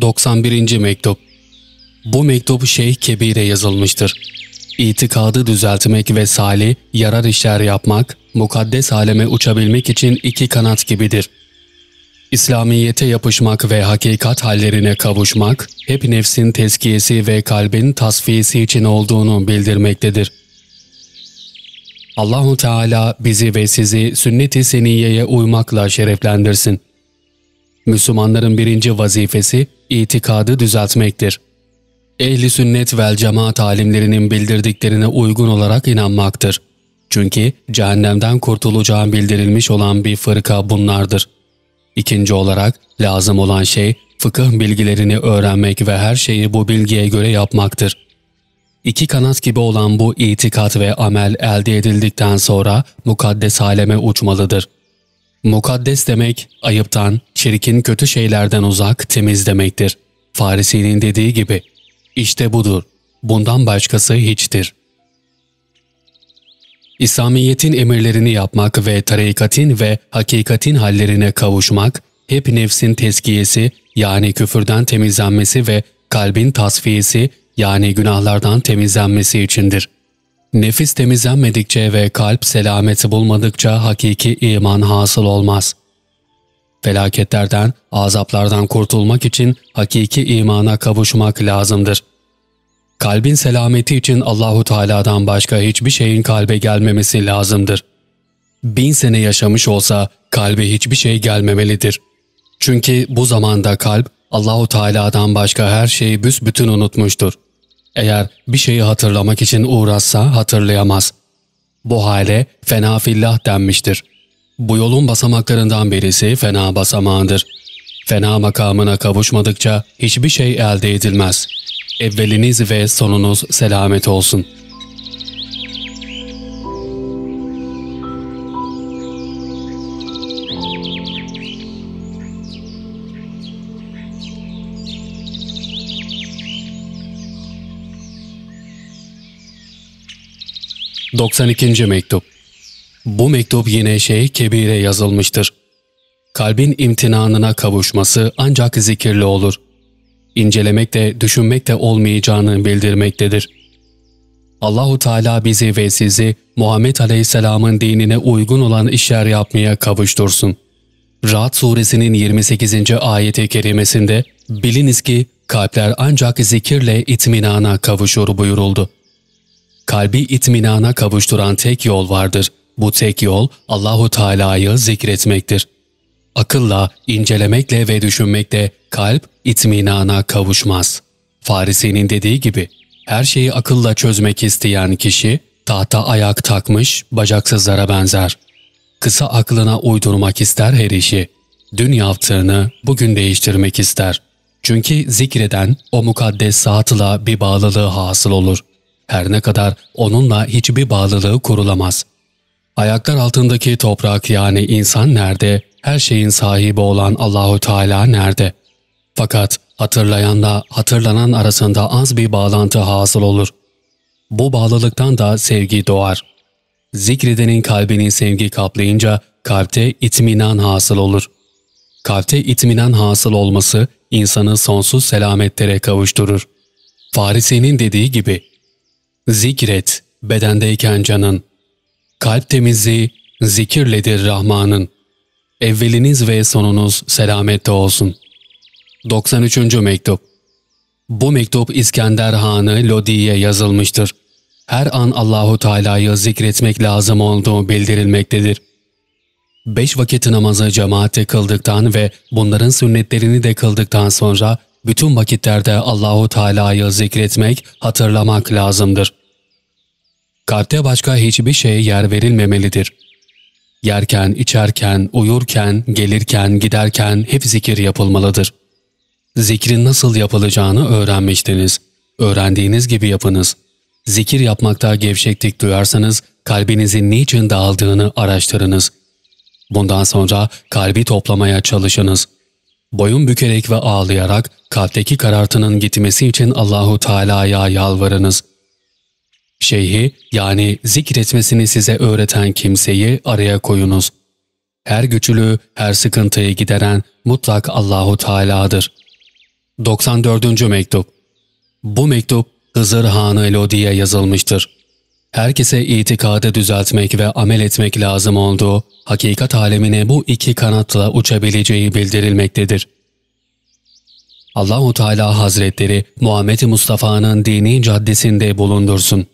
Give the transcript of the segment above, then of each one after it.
91. Mektup Bu mektup Şeyh Kebir'e yazılmıştır. İtikadı düzeltmek ve salih, yarar işler yapmak, mukaddes aleme uçabilmek için iki kanat gibidir. İslamiyete yapışmak ve hakikat hallerine kavuşmak, hep nefsin tezkiyesi ve kalbin tasfiyesi için olduğunu bildirmektedir. Allahu Teala bizi ve sizi sünnet-i seniyeye uymakla şereflendirsin. Müslümanların birinci vazifesi itikadı düzeltmektir. Ehli sünnet vel cemaat alimlerinin bildirdiklerine uygun olarak inanmaktır. Çünkü cehennemden kurtulacağın bildirilmiş olan bir fırka bunlardır. İkinci olarak lazım olan şey fıkıh bilgilerini öğrenmek ve her şeyi bu bilgiye göre yapmaktır. İki kanat gibi olan bu itikat ve amel elde edildikten sonra mukaddes aleme uçmalıdır. Mukaddes demek ayıptan, çirkin kötü şeylerden uzak, temiz demektir. Farisi'nin dediği gibi, işte budur, bundan başkası hiçtir. İslamiyet'in emirlerini yapmak ve tarikatin ve hakikatin hallerine kavuşmak, hep nefsin tezkiyesi yani küfürden temizlenmesi ve kalbin tasfiyesi yani günahlardan temizlenmesi içindir. Nefis temizlenmedikçe ve kalp selameti bulmadıkça hakiki iman hasıl olmaz. Felaketlerden, azaplardan kurtulmak için hakiki imana kavuşmak lazımdır. Kalbin selameti için Allahu Teala'dan başka hiçbir şeyin kalbe gelmemesi lazımdır. Bin sene yaşamış olsa kalbe hiçbir şey gelmemelidir. Çünkü bu zamanda kalp Allahu Teala'dan başka her şeyi büsbütün unutmuştur. Eğer bir şeyi hatırlamak için uğraşsa hatırlayamaz. Bu hale fena fillah denmiştir. Bu yolun basamaklarından birisi fena basamağıdır. Fena makamına kavuşmadıkça hiçbir şey elde edilmez. Evveliniz ve sonunuz selamet olsun.'' 92. Mektup Bu mektup yine şey kebire yazılmıştır. Kalbin imtinanına kavuşması ancak zikirli olur. İncelemek de düşünmek de olmayacağını bildirmektedir. Allahu Teala bizi ve sizi Muhammed Aleyhisselam'ın dinine uygun olan işler yapmaya kavuştursun. Ra'd suresinin 28. ayeti kerimesinde biliniz ki kalpler ancak zikirle itminana kavuşur buyuruldu kalbi itminana kavuşturan tek yol vardır. Bu tek yol Allahu Teala'yı zikretmektir. Akılla, incelemekle ve düşünmekle kalp itminana kavuşmaz. Farisi'nin dediği gibi, her şeyi akılla çözmek isteyen kişi, tahta ayak takmış bacaksızlara benzer. Kısa aklına uydurmak ister her işi. Dün yaptığını bugün değiştirmek ister. Çünkü zikreden o mukaddes saatla bir bağlılığı hasıl olur. Her ne kadar onunla hiçbir bağlılığı kurulamaz. Ayaklar altındaki toprak yani insan nerede, her şeyin sahibi olan Allahu Teala nerede? Fakat hatırlayanla hatırlanan arasında az bir bağlantı hasıl olur. Bu bağlılıktan da sevgi doğar. Zikredenin kalbinin sevgi kaplayınca kalpte itminan hasıl olur. Kalpte itminan hasıl olması insanı sonsuz selametlere kavuşturur. Farisi'nin dediği gibi Zikret bedendeyken canın. Kalp temizliği zikirledir Rahman'ın. Evveliniz ve sonunuz selamette olsun. 93. Mektup Bu mektup İskender Hanı Lodi'ye yazılmıştır. Her an Allahu Teala'yı zikretmek lazım olduğu bildirilmektedir. Beş vakit namazı cemaatte kıldıktan ve bunların sünnetlerini de kıldıktan sonra bütün vakitlerde Allahu Teala'yı zikretmek, hatırlamak lazımdır. Kalpte başka hiçbir şeye yer verilmemelidir. Yerken, içerken, uyurken, gelirken, giderken hep zikir yapılmalıdır. Zikrin nasıl yapılacağını öğrenmiştiniz. Öğrendiğiniz gibi yapınız. Zikir yapmakta gevşeklik duyarsanız kalbinizin niçin dağıldığını araştırınız. Bundan sonra kalbi toplamaya çalışınız. Boyun bükerek ve ağlayarak kalpteki karartının gitmesi için Allahu Teala'ya yalvarınız.'' Şeyhi yani zikretmesini size öğreten kimseyi araya koyunuz. Her güçlüğü, her sıkıntıyı gideren mutlak Allahu Teala'dır. 94. Mektup Bu mektup Hızır Hanı Elodi'ye yazılmıştır. Herkese itikadı düzeltmek ve amel etmek lazım olduğu, hakikat alemine bu iki kanatla uçabileceği bildirilmektedir. Allahu Teala Hazretleri Muhammed Mustafa'nın dini caddesinde bulundursun.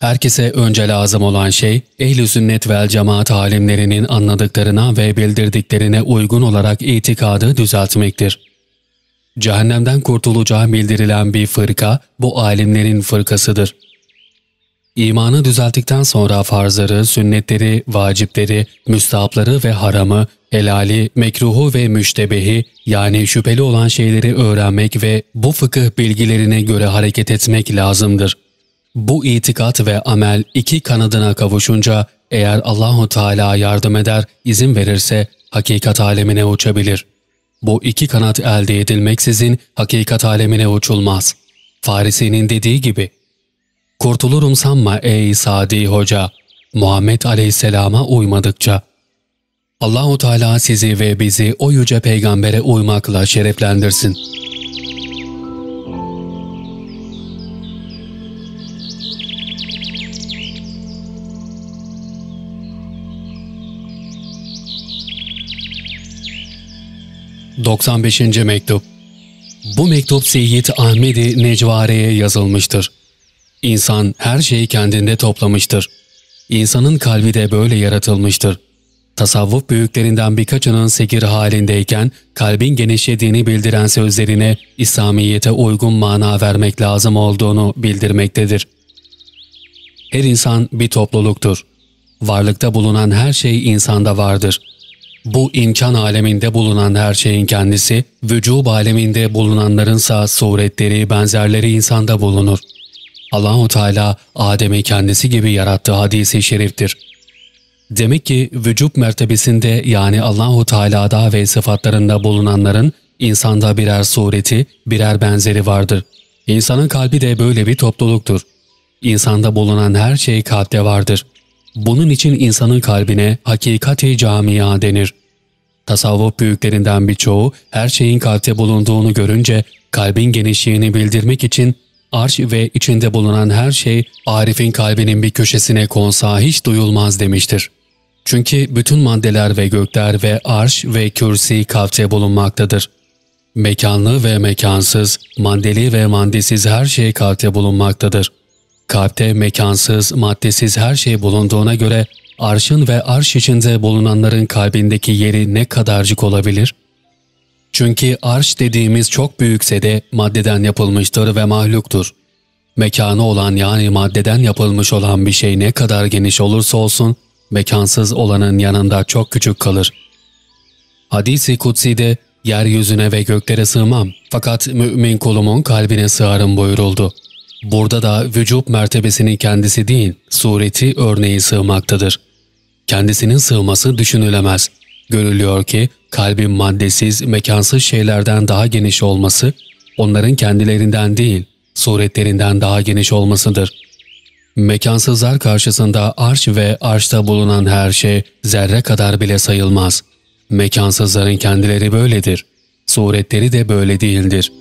Herkese önce lazım olan şey, ehl-i sünnet vel cemaat alimlerinin anladıklarına ve bildirdiklerine uygun olarak itikadı düzeltmektir. Cehennemden kurtulacağı bildirilen bir fırka, bu alimlerin fırkasıdır. İmanı düzelttikten sonra farzları, sünnetleri, vacipleri, müstahapları ve haramı, helali, mekruhu ve müştebehi yani şüpheli olan şeyleri öğrenmek ve bu fıkıh bilgilerine göre hareket etmek lazımdır. Bu itikat ve amel iki kanadına kavuşunca eğer Allahu Teala yardım eder, izin verirse hakikat alemine uçabilir. Bu iki kanat elde edilmeksizin hakikat alemine uçulmaz. Farisi'nin dediği gibi, Kurtulurum sanma ey Sadi Hoca, Muhammed Aleyhisselam'a uymadıkça. Allahu Teala sizi ve bizi o yüce peygambere uymakla şereflendirsin. ...95. Mektup Bu mektup Seyyid Ahmedi Necvare'ye yazılmıştır. İnsan her şeyi kendinde toplamıştır. İnsanın kalbi de böyle yaratılmıştır. Tasavvuf büyüklerinden birkaçının sekir halindeyken kalbin genişlediğini bildiren sözlerine İslamiyet'e uygun mana vermek lazım olduğunu bildirmektedir. Her insan bir topluluktur. Varlıkta bulunan her şey insanda vardır. Bu imkan aleminde bulunan her şeyin kendisi, vücub aleminde bulunanlarınsa suretleri, benzerleri insanda bulunur. Allahu Teala Adem'i kendisi gibi yarattığı hadisi şeriftir. Demek ki vücub mertebesinde yani Allahu Teala'da ve sıfatlarında bulunanların insanda birer sureti, birer benzeri vardır. İnsanın kalbi de böyle bir topluluktur. İnsanda bulunan her şey kalpte vardır. Bunun için insanın kalbine hakikati camia denir. Tasavvuf büyüklerinden birçoğu her şeyin kalpte bulunduğunu görünce kalbin genişliğini bildirmek için arş ve içinde bulunan her şey Arif'in kalbinin bir köşesine konsa hiç duyulmaz demiştir. Çünkü bütün maddeler ve gökler ve arş ve kürsi kalpte bulunmaktadır. Mekanlı ve mekansız, maddeli ve maddesiz her şey kalpte bulunmaktadır. Kalpte mekansız, maddesiz her şey bulunduğuna göre arşın ve arş içinde bulunanların kalbindeki yeri ne kadarcık olabilir?'' Çünkü arş dediğimiz çok büyükse de maddeden yapılmıştır ve mahluktur. Mekanı olan yani maddeden yapılmış olan bir şey ne kadar geniş olursa olsun, mekansız olanın yanında çok küçük kalır. Hadis-i Kutsi'de yeryüzüne ve göklere sığmam fakat mümin kulumun kalbine sığarım buyuruldu. Burada da vücub mertebesinin kendisi değil, sureti örneği sığmaktadır. Kendisinin sığması düşünülemez. Görülüyor ki kalbin maddesiz, mekansız şeylerden daha geniş olması, onların kendilerinden değil, suretlerinden daha geniş olmasıdır. Mekansızlar karşısında arş ve arşta bulunan her şey zerre kadar bile sayılmaz. Mekansızların kendileri böyledir. Suretleri de böyle değildir.